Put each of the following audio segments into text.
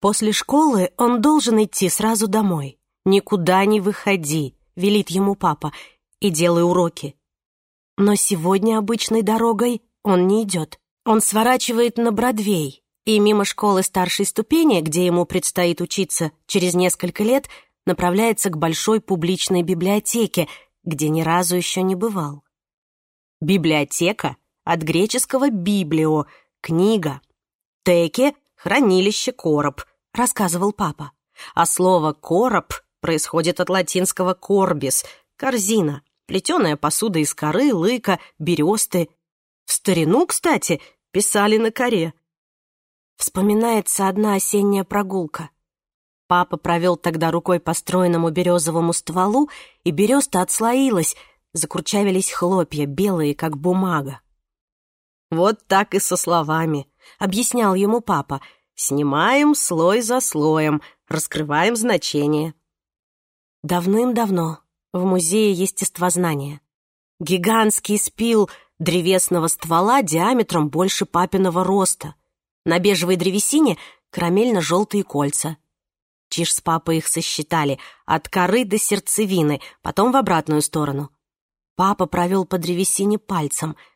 После школы он должен идти сразу домой. «Никуда не выходи», — велит ему папа, — «и делай уроки». Но сегодня обычной дорогой он не идет. Он сворачивает на Бродвей, и мимо школы старшей ступени, где ему предстоит учиться через несколько лет, направляется к большой публичной библиотеке, где ни разу еще не бывал. Библиотека от греческого «библио» — книга. Теке — хранилище, короб рассказывал папа. А слово «короб» происходит от латинского «корбис» — корзина, плетеная посуда из коры, лыка, бересты. В старину, кстати, писали на коре. Вспоминается одна осенняя прогулка. Папа провел тогда рукой по стройному березовому стволу, и береста отслоилась, закурчавились хлопья, белые, как бумага. «Вот так и со словами», — объяснял ему папа — Снимаем слой за слоем, раскрываем значение. Давным-давно в Музее естествознания гигантский спил древесного ствола диаметром больше папиного роста. На бежевой древесине карамельно-желтые кольца. Чиж с папой их сосчитали от коры до сердцевины, потом в обратную сторону. Папа провел по древесине пальцем —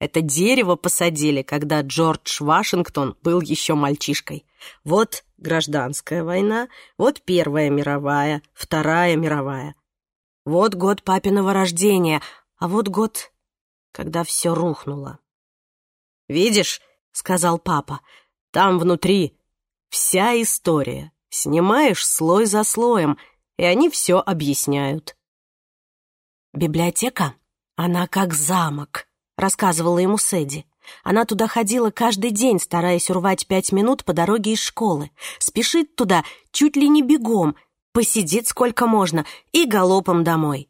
это дерево посадили, когда Джордж Вашингтон был еще мальчишкой. Вот гражданская война, вот Первая мировая, Вторая мировая. Вот год папиного рождения, а вот год, когда все рухнуло. «Видишь», — сказал папа, — «там внутри вся история. Снимаешь слой за слоем, и они все объясняют». Библиотека, она как замок — рассказывала ему Сэдди. Она туда ходила каждый день, стараясь урвать пять минут по дороге из школы. Спешит туда чуть ли не бегом, посидит сколько можно и галопом домой.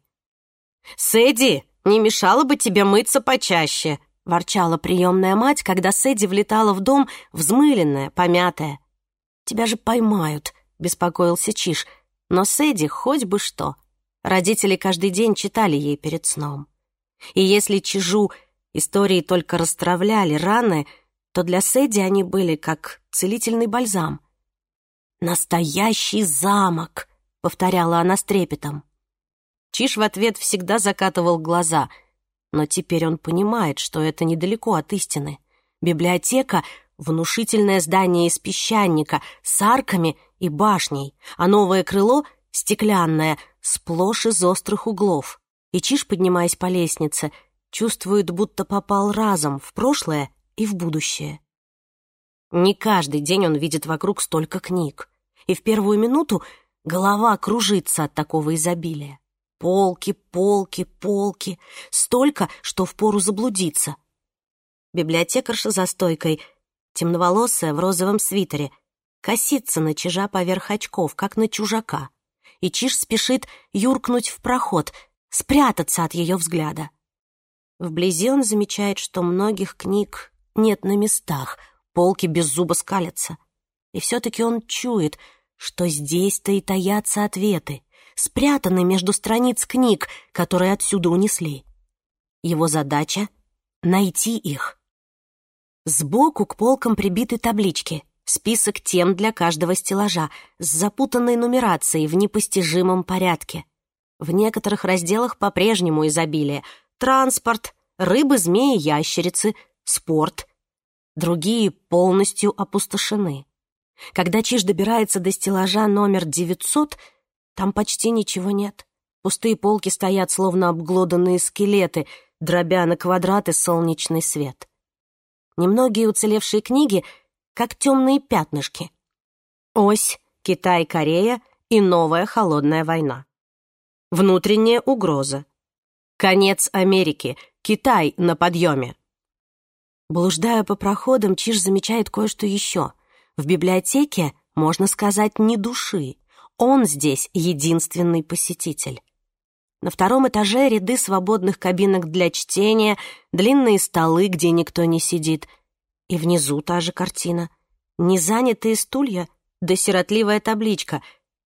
«Сэдди, не мешало бы тебе мыться почаще!» — ворчала приемная мать, когда Сэдди влетала в дом, взмыленная, помятая. «Тебя же поймают!» — беспокоился Чиш. Но Сэдди хоть бы что. Родители каждый день читали ей перед сном. И если Чижу истории только расстравляли раны, то для Сэдди они были как целительный бальзам. «Настоящий замок!» — повторяла она с трепетом. Чиш в ответ всегда закатывал глаза, но теперь он понимает, что это недалеко от истины. Библиотека — внушительное здание из песчаника с арками и башней, а новое крыло — стеклянное, сплошь из острых углов. И Чиш, поднимаясь по лестнице — чувствует, будто попал разом в прошлое и в будущее. Не каждый день он видит вокруг столько книг, и в первую минуту голова кружится от такого изобилия. Полки, полки, полки, столько, что впору заблудиться. Библиотекарша за стойкой, темноволосая в розовом свитере, косится на чижа поверх очков, как на чужака, и чиж спешит юркнуть в проход, спрятаться от ее взгляда. Вблизи он замечает, что многих книг нет на местах, полки без зуба скалятся. И все-таки он чует, что здесь-то и таятся ответы, спрятаны между страниц книг, которые отсюда унесли. Его задача — найти их. Сбоку к полкам прибиты таблички, список тем для каждого стеллажа с запутанной нумерацией в непостижимом порядке — в некоторых разделах по-прежнему изобилие, транспорт, рыбы, змеи, ящерицы, спорт. Другие полностью опустошены. Когда Чиж добирается до стеллажа номер 900, там почти ничего нет. Пустые полки стоят, словно обглоданные скелеты, дробя на квадраты солнечный свет. Немногие уцелевшие книги, как темные пятнышки. Ось, Китай, Корея и новая холодная война. Внутренняя угроза. Конец Америки. Китай на подъеме. Блуждая по проходам, Чиж замечает кое-что еще. В библиотеке, можно сказать, не души. Он здесь единственный посетитель. На втором этаже ряды свободных кабинок для чтения, длинные столы, где никто не сидит. И внизу та же картина. Незанятые стулья, да сиротливая табличка.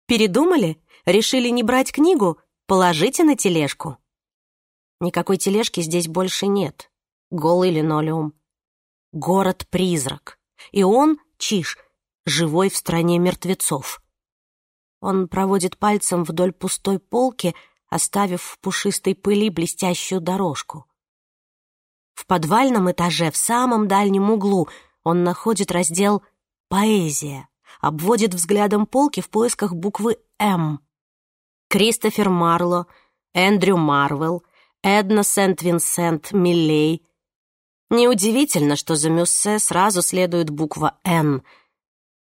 Передумали? Решили не брать книгу? Положите на тележку. Никакой тележки здесь больше нет. Голый линолеум. Город-призрак. И он, Чиш, живой в стране мертвецов. Он проводит пальцем вдоль пустой полки, оставив в пушистой пыли блестящую дорожку. В подвальном этаже, в самом дальнем углу, он находит раздел «Поэзия», обводит взглядом полки в поисках буквы «М». Кристофер Марло, Эндрю Марвелл, Эдна Сент-Винсент Миллей. Неудивительно, что за Мюссе сразу следует буква «Н».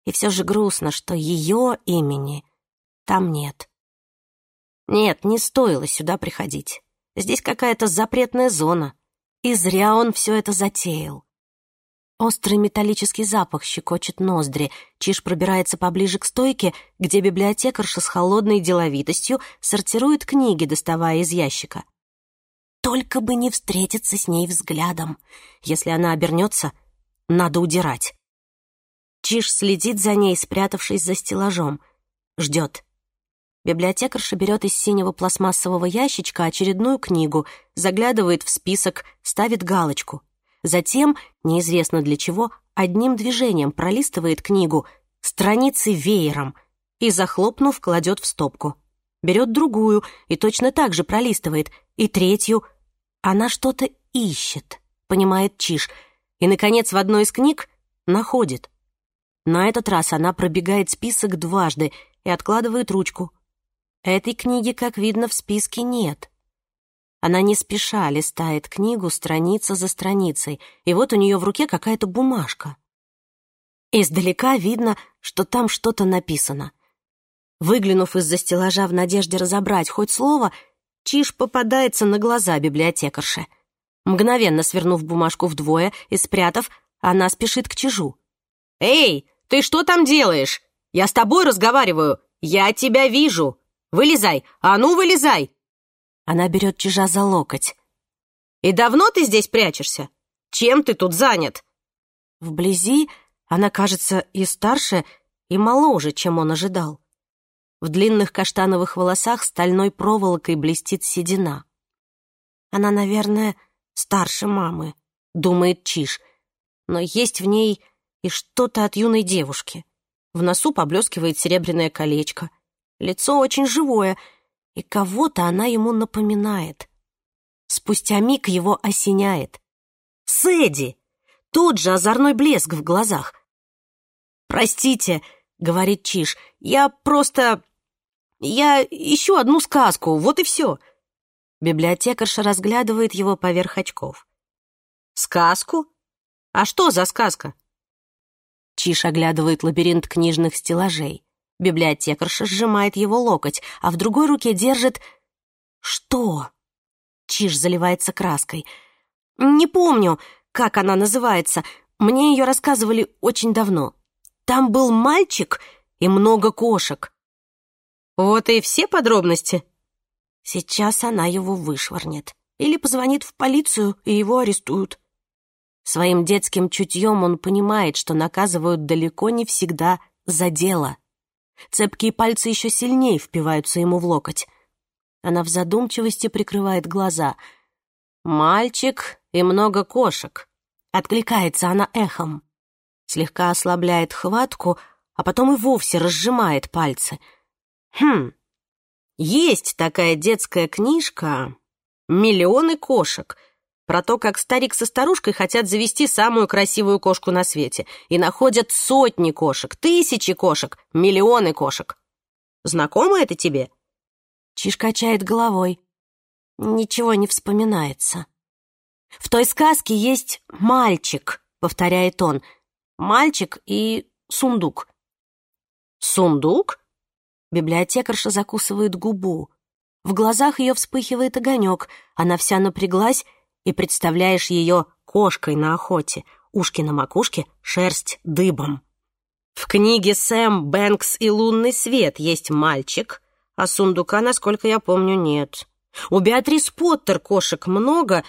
И все же грустно, что ее имени там нет. Нет, не стоило сюда приходить. Здесь какая-то запретная зона. И зря он все это затеял. Острый металлический запах щекочет ноздри. Чиж пробирается поближе к стойке, где библиотекарша с холодной деловитостью сортирует книги, доставая из ящика. Только бы не встретиться с ней взглядом. Если она обернется, надо удирать. Чиж следит за ней, спрятавшись за стеллажом. Ждет. Библиотекарша берет из синего пластмассового ящичка очередную книгу, заглядывает в список, ставит галочку. Затем, неизвестно для чего, одним движением пролистывает книгу, страницы веером и, захлопнув, кладет в стопку. Берет другую и точно так же пролистывает, и третью, она что-то ищет, понимает Чиш, и, наконец, в одной из книг находит. На этот раз она пробегает список дважды и откладывает ручку. Этой книги, как видно, в списке нет. Она не спеша листает книгу страница за страницей, и вот у нее в руке какая-то бумажка. Издалека видно, что там что-то написано. Выглянув из-за стеллажа в надежде разобрать хоть слово — Чиж попадается на глаза библиотекарше. Мгновенно свернув бумажку вдвое и спрятав, она спешит к Чижу. «Эй, ты что там делаешь? Я с тобой разговариваю. Я тебя вижу. Вылезай, а ну вылезай!» Она берет Чижа за локоть. «И давно ты здесь прячешься? Чем ты тут занят?» Вблизи она кажется и старше, и моложе, чем он ожидал. В длинных каштановых волосах стальной проволокой блестит седина. Она, наверное, старше мамы, думает Чиш, но есть в ней и что-то от юной девушки. В носу поблескивает серебряное колечко. Лицо очень живое, и кого-то она ему напоминает. Спустя миг его осеняет. «Сэдди!» Тот же озорной блеск в глазах. «Простите», — говорит Чиш, — «я просто я ищу одну сказку, вот и все. Библиотекарша разглядывает его поверх очков. Сказку? А что за сказка? Чиш оглядывает лабиринт книжных стеллажей. Библиотекарша сжимает его локоть, а в другой руке держит... Что? Чиш заливается краской. Не помню, как она называется. Мне ее рассказывали очень давно. Там был мальчик и много кошек. Вот и все подробности. Сейчас она его вышвырнет. Или позвонит в полицию, и его арестуют. Своим детским чутьем он понимает, что наказывают далеко не всегда за дело. Цепкие пальцы еще сильнее впиваются ему в локоть. Она в задумчивости прикрывает глаза. «Мальчик и много кошек», — откликается она эхом. Слегка ослабляет хватку, а потом и вовсе разжимает пальцы — Хм, есть такая детская книжка «Миллионы кошек», про то, как старик со старушкой хотят завести самую красивую кошку на свете и находят сотни кошек, тысячи кошек, миллионы кошек. Знакомо это тебе? Чиж качает головой. Ничего не вспоминается. В той сказке есть мальчик, повторяет он. Мальчик и сундук. Сундук? Библиотекарша закусывает губу. В глазах ее вспыхивает огонек. Она вся напряглась, и представляешь ее кошкой на охоте. Ушки на макушке, шерсть дыбом. В книге «Сэм Бэнкс и лунный свет» есть мальчик, а сундука, насколько я помню, нет. У Беатрис Поттер кошек много,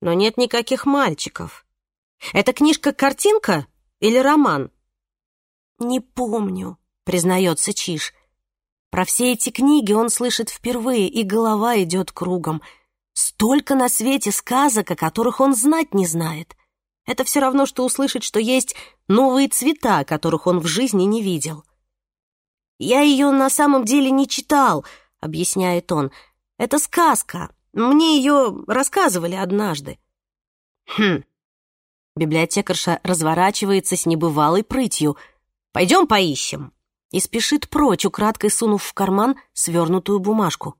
но нет никаких мальчиков. Это книжка-картинка или роман? «Не помню», — признается Чиж. Про все эти книги он слышит впервые, и голова идет кругом. Столько на свете сказок, о которых он знать не знает. Это все равно, что услышать, что есть новые цвета, которых он в жизни не видел. «Я ее на самом деле не читал», — объясняет он. «Это сказка. Мне ее рассказывали однажды». «Хм». Библиотекарша разворачивается с небывалой прытью. «Пойдем поищем» и спешит прочь, украдкой сунув в карман свернутую бумажку.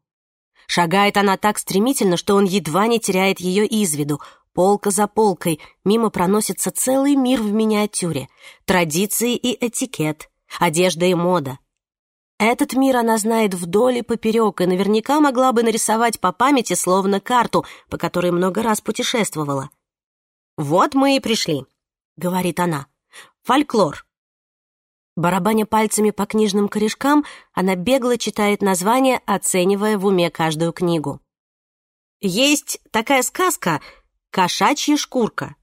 Шагает она так стремительно, что он едва не теряет ее из виду. Полка за полкой мимо проносится целый мир в миниатюре. Традиции и этикет, одежда и мода. Этот мир она знает вдоль и поперек, и наверняка могла бы нарисовать по памяти словно карту, по которой много раз путешествовала. «Вот мы и пришли», — говорит она. «Фольклор, Барабаня пальцами по книжным корешкам, она бегло читает название, оценивая в уме каждую книгу. Есть такая сказка «Кошачья шкурка».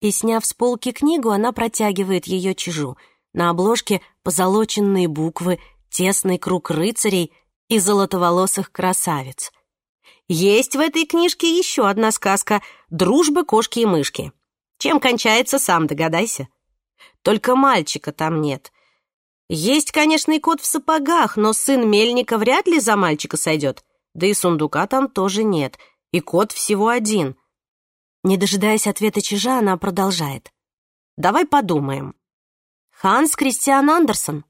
И, сняв с полки книгу, она протягивает ее чижу. На обложке позолоченные буквы, тесный круг рыцарей и золотоволосых красавиц. Есть в этой книжке еще одна сказка «Дружба кошки и мышки». Чем кончается, сам догадайся. Только мальчика там нет — есть, конечно, и кот в сапогах, но сын Мельника вряд ли за мальчика сойдет. Да и сундука там тоже нет, и кот всего один. Не дожидаясь ответа чижа, она продолжает. «Давай подумаем». «Ханс Кристиан Андерсон?»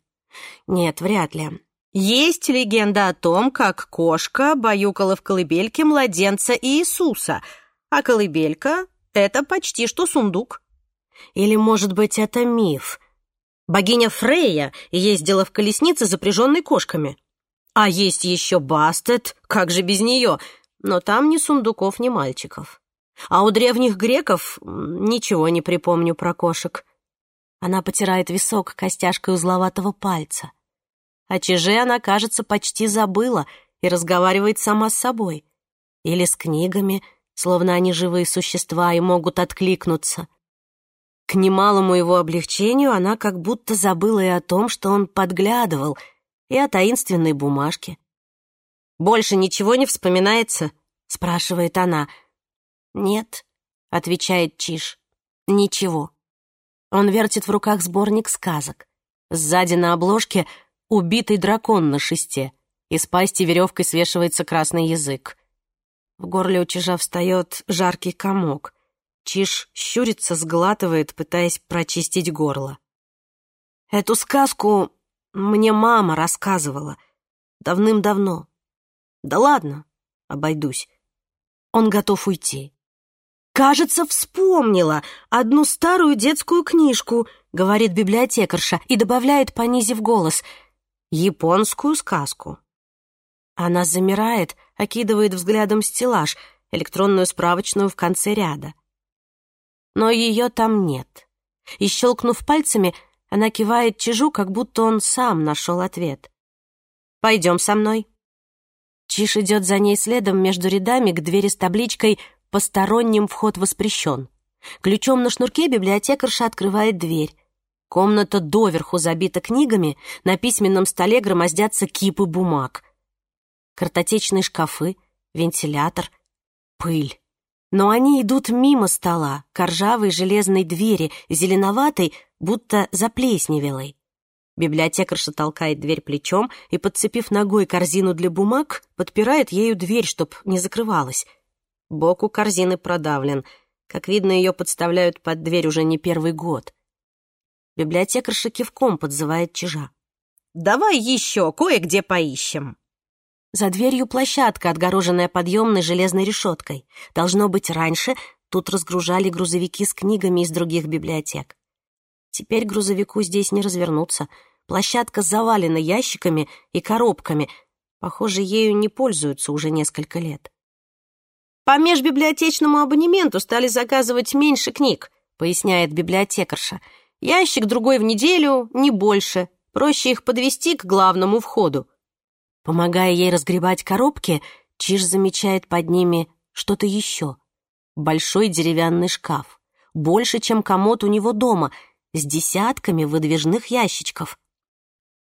«Нет, вряд ли. Есть легенда о том, как кошка баюкала в колыбельке младенца Иисуса, а колыбелька — это почти что сундук. Или, может быть, это миф — Богиня Фрея ездила в колеснице, запряженной кошками. А есть еще Бастет, как же без нее? Но там ни сундуков, ни мальчиков. А у древних греков ничего не припомню про кошек. Она потирает висок костяшкой узловатого пальца. О чеже она, кажется, почти забыла и разговаривает сама с собой. Или с книгами, словно они живые существа и могут откликнуться. К немалому его облегчению она как будто забыла и о том, что он подглядывал, и о таинственной бумажке. «Больше ничего не вспоминается?» — спрашивает она. «Нет», — отвечает Чиш, — «ничего». Он вертит в руках сборник сказок. Сзади на обложке убитый дракон на шесте. Из пасти веревкой свешивается красный язык. В горле у чижа встает жаркий комок. Чиж щурится, сглатывает, пытаясь прочистить горло. Эту сказку мне мама рассказывала давным-давно. Да ладно, обойдусь. Он готов уйти. «Кажется, вспомнила одну старую детскую книжку», — говорит библиотекарша и добавляет, понизив голос, «японскую сказку». Она замирает, окидывает взглядом стеллаж, электронную справочную в конце ряда — но ее там нет. И щелкнув пальцами, она кивает Чижу, как будто он сам нашел ответ. «Пойдем со мной». Чиж идет за ней следом между рядами к двери с табличкой «Посторонним вход воспрещен». Ключом на шнурке библиотекарша открывает дверь. Комната доверху забита книгами, на письменном столе громоздятся кипы бумаг. Картотечные шкафы, вентилятор, пыль но они идут мимо стола, к ржавой железной двери, зеленоватой, будто заплесневелой. Библиотекарша толкает дверь плечом и, подцепив ногой корзину для бумаг, подпирает ею дверь, чтоб не закрывалась. Бок у корзины продавлен. Как видно, ее подставляют под дверь уже не первый год. Библиотекарша кивком подзывает чижа. «Давай еще кое-где поищем!» За дверью площадка, отгороженная подъемной железной решеткой. Должно быть, раньше тут разгружали грузовики с книгами из других библиотек. Теперь грузовику здесь не развернуться. Площадка завалена ящиками и коробками. Похоже, ею не пользуются уже несколько лет. «По межбиблиотечному абонементу стали заказывать меньше книг», поясняет библиотекарша. «Ящик другой в неделю, не больше. Проще их подвести к главному входу» помогая ей разгребать коробки, Чиж замечает под ними что-то еще. Большой деревянный шкаф, больше, чем комод у него дома, с десятками выдвижных ящичков.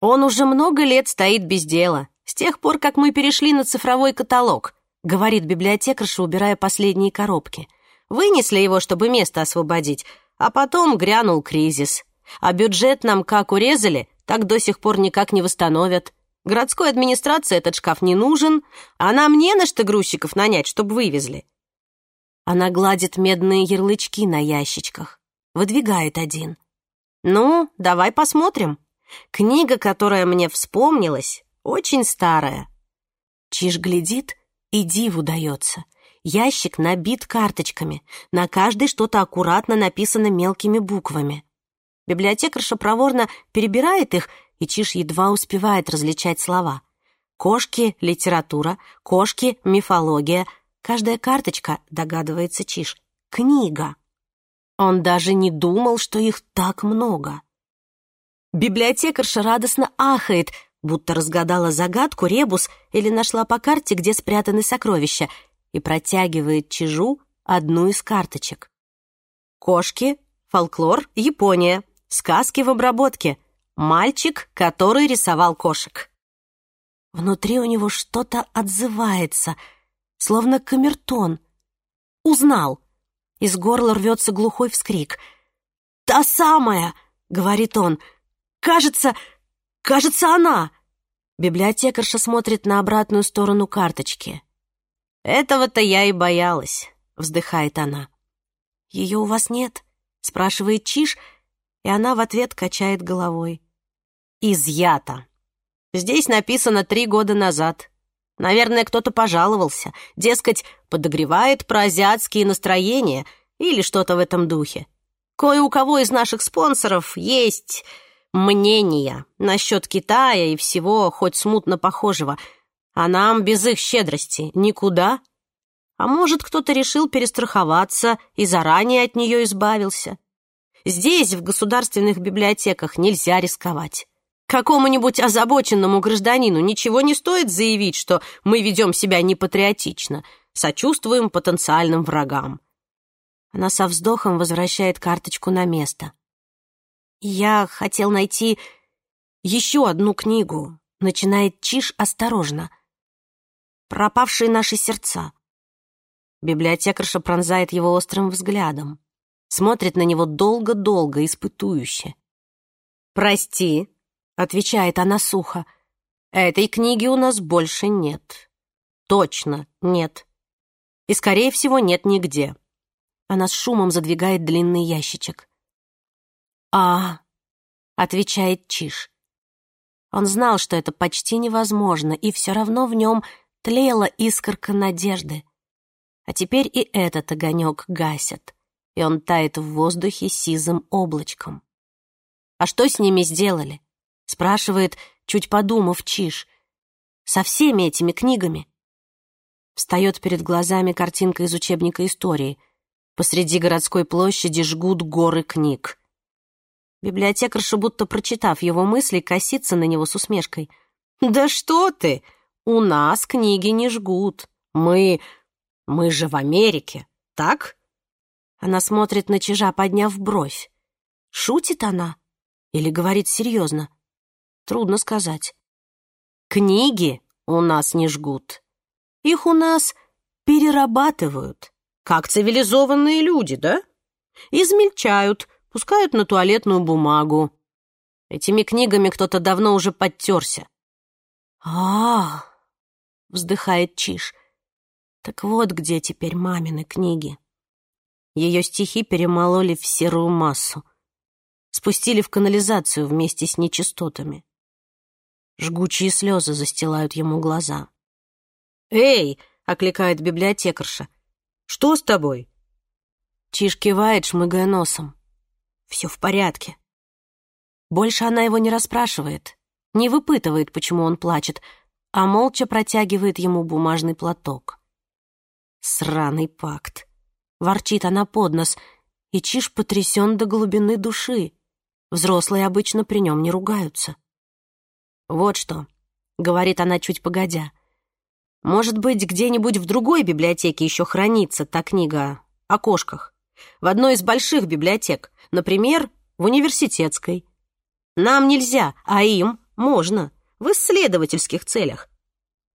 «Он уже много лет стоит без дела, с тех пор, как мы перешли на цифровой каталог», говорит библиотекарша, убирая последние коробки. «Вынесли его, чтобы место освободить, а потом грянул кризис. А бюджет нам как урезали, так до сих пор никак не восстановят». Городской администрации этот шкаф не нужен, а нам не на что грузчиков нанять, чтобы вывезли. Она гладит медные ярлычки на ящичках, выдвигает один. Ну, давай посмотрим. Книга, которая мне вспомнилась, очень старая. Чиж глядит и диву дается. Ящик набит карточками, на каждой что-то аккуратно написано мелкими буквами. Библиотекарша проворно перебирает их и Чиш едва успевает различать слова. «Кошки» — литература, «кошки» — мифология. Каждая карточка, догадывается Чиш, — книга. Он даже не думал, что их так много. Библиотекарша радостно ахает, будто разгадала загадку, ребус или нашла по карте, где спрятаны сокровища, и протягивает Чижу одну из карточек. «Кошки», «Фолклор», «Япония», «Сказки в обработке», Мальчик, который рисовал кошек. Внутри у него что-то отзывается, словно камертон. Узнал. Из горла рвется глухой вскрик. «Та самая!» — говорит он. «Кажется, кажется, она!» Библиотекарша смотрит на обратную сторону карточки. «Этого-то я и боялась», — вздыхает она. «Ее у вас нет?» — спрашивает Чиж, и она в ответ качает головой изъято. Здесь написано три года назад. Наверное, кто-то пожаловался. Дескать, подогревает проазиатские настроения или что-то в этом духе. Кое у кого из наших спонсоров есть мнения насчет Китая и всего хоть смутно похожего, а нам без их щедрости никуда. А может, кто-то решил перестраховаться и заранее от нее избавился. Здесь, в государственных библиотеках, нельзя рисковать. Какому-нибудь озабоченному гражданину ничего не стоит заявить, что мы ведем себя непатриотично, сочувствуем потенциальным врагам. Она со вздохом возвращает карточку на место. «Я хотел найти еще одну книгу», — начинает Чиш осторожно. «Пропавшие наши сердца». Библиотекарша пронзает его острым взглядом. Смотрит на него долго-долго, испытующе. «Прости, отвечает она сухо. Этой книги у нас больше нет. Точно нет. И, скорее всего, нет нигде. Она с шумом задвигает длинный ящичек. «А...» — отвечает Чиш. Он знал, что это почти невозможно, и все равно в нем тлела искорка надежды. А теперь и этот огонек гасят, и он тает в воздухе сизым облачком. А что с ними сделали? Спрашивает, чуть подумав, Чиж. «Со всеми этими книгами?» Встает перед глазами картинка из учебника истории. Посреди городской площади жгут горы книг. Библиотекарша, будто прочитав его мысли, косится на него с усмешкой. «Да что ты! У нас книги не жгут. Мы... мы же в Америке, так?» Она смотрит на чижа, подняв бровь. Шутит она или говорит серьезно? Трудно сказать. Книги у нас не жгут. Их у нас перерабатывают, как цивилизованные люди, да? Измельчают, пускают на туалетную бумагу. Этими книгами кто-то давно уже подтерся. а, вздыхает Чиш. «Так вот где теперь мамины книги». Ее стихи перемололи в серую массу. Спустили в канализацию вместе с нечистотами. Жгучие слезы застилают ему глаза. «Эй!» — окликает библиотекарша. «Что с тобой?» Чиж кивает, шмыгая носом. «Все в порядке». Больше она его не расспрашивает, не выпытывает, почему он плачет, а молча протягивает ему бумажный платок. «Сраный пакт!» — ворчит она под нос, и Чиж потрясен до глубины души. Взрослые обычно при нем не ругаются. «Вот что», — говорит она чуть погодя, — «может быть, где-нибудь в другой библиотеке еще хранится та книга о кошках? В одной из больших библиотек, например, в университетской. Нам нельзя, а им можно, в исследовательских целях.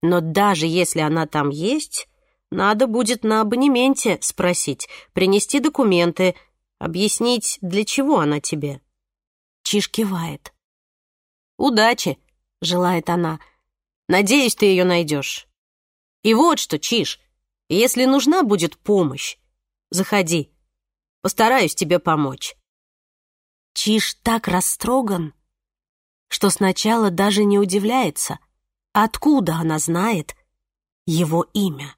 Но даже если она там есть, надо будет на абонементе спросить, принести документы, объяснить, для чего она тебе». Чиж кивает. «Удачи!» желает она. «Надеюсь, ты ее найдешь. И вот что, Чиж, если нужна будет помощь, заходи. Постараюсь тебе помочь». Чиж так растроган, что сначала даже не удивляется, откуда она знает его имя.